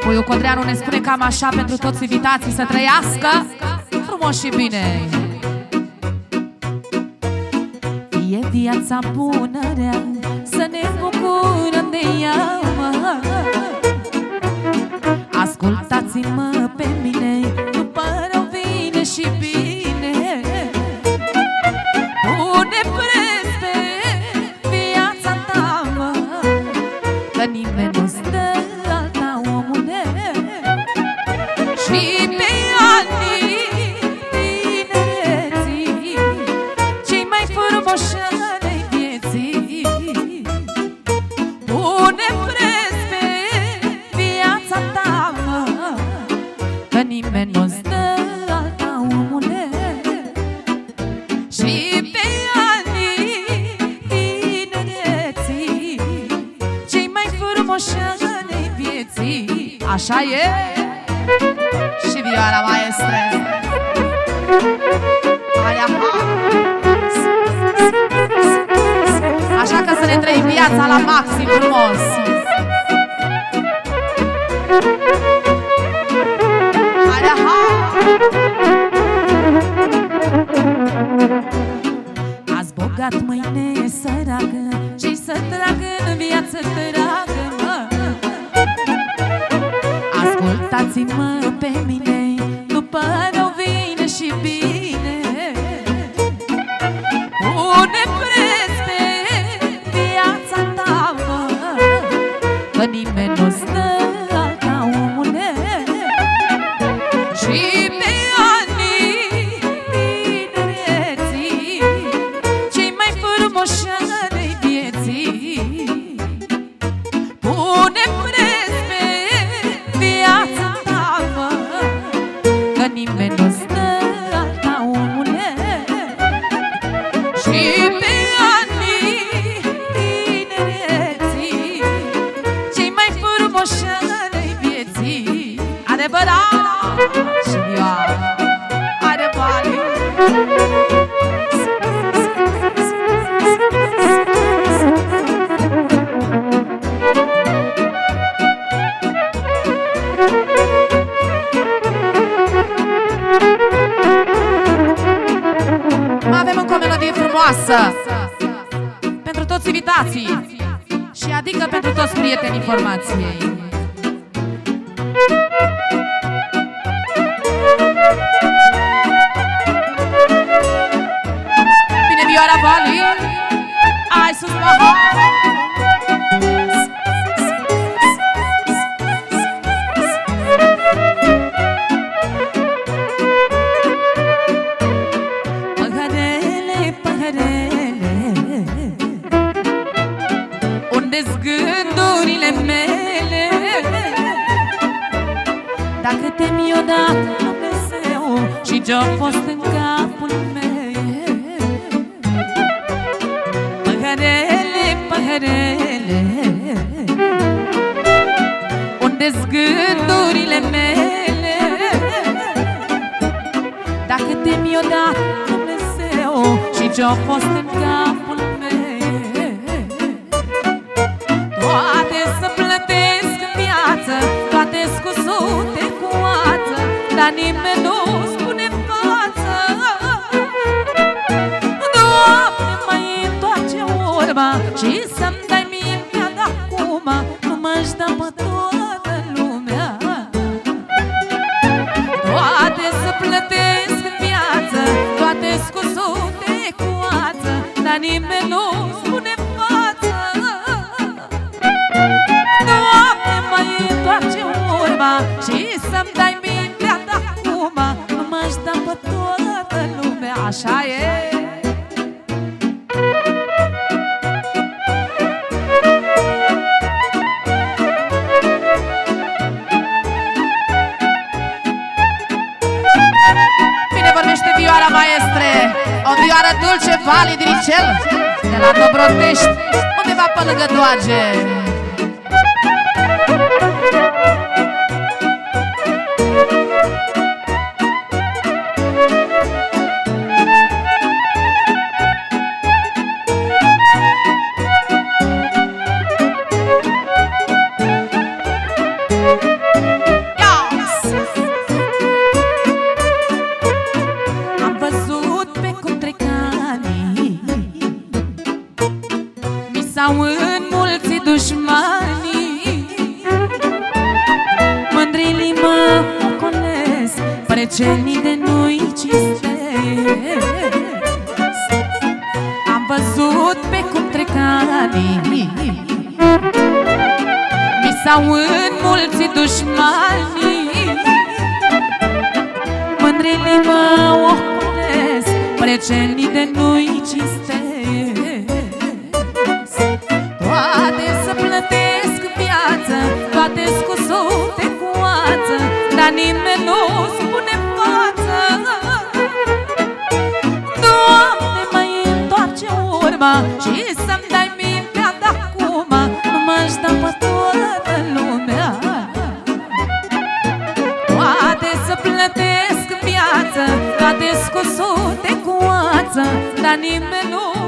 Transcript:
Puiu Codreanu ne spune cam așa pentru toți invitații să trăiască. Frumos și bine. Fie viața bună rea, să că nimeni nu stă alta, omule și pe anii tinereții Cei mai frumoși ani vieții Așa e Și vioara maestre Hai, aha. Așa că să ne trăim viața la maxim frumos Hai, aha. Azi bogat, mâine săracă Și să tragă în viață dragă mă. Ascultați-mă pe mine După rău vine și bine și frumoasă. Pentru toți invitații. Și adică pentru toți prietenii formației Unde-s gândurile mele. Dacă te-mi o dat Dumnezeu Și ce-a fost în capul meu. Păhărele, păhărele. Unde-s gândurile mele. Dacă te-mi o dat Dumnezeu Și ce-a fost în capul Dar nimeni nu spune în față. Doamne, mai întoarce urma Și să-mi dai mintea de acum. Nu mă-și dă pe toată lumea. Toate să plătesc în viață Toate scusute cu ață Dar nimeni nu spune Așa e. Bine vorbește vioara maestre? O vioară dulce Vali Diricel De la Dobrotești Undeva pe lângă Doage s-au înmulțit dușmanii. Mândrilii mă ocolesc Precelii de nu-i cinstesc Am văzut pe cum trec anii. Mi s-au înmulțit dușmanii. Mândrilii mă ocolesc Precelii de nu-i cinstesc viață Toate scusute cu ață Dar nimeni nu spune față. Doamne, mai întoarce urma Și să-mi dai mintea de-acum Nu mă-și dă pe toată lumea. Toate să plătesc viață Toate scusute cu ață Dar nimeni nu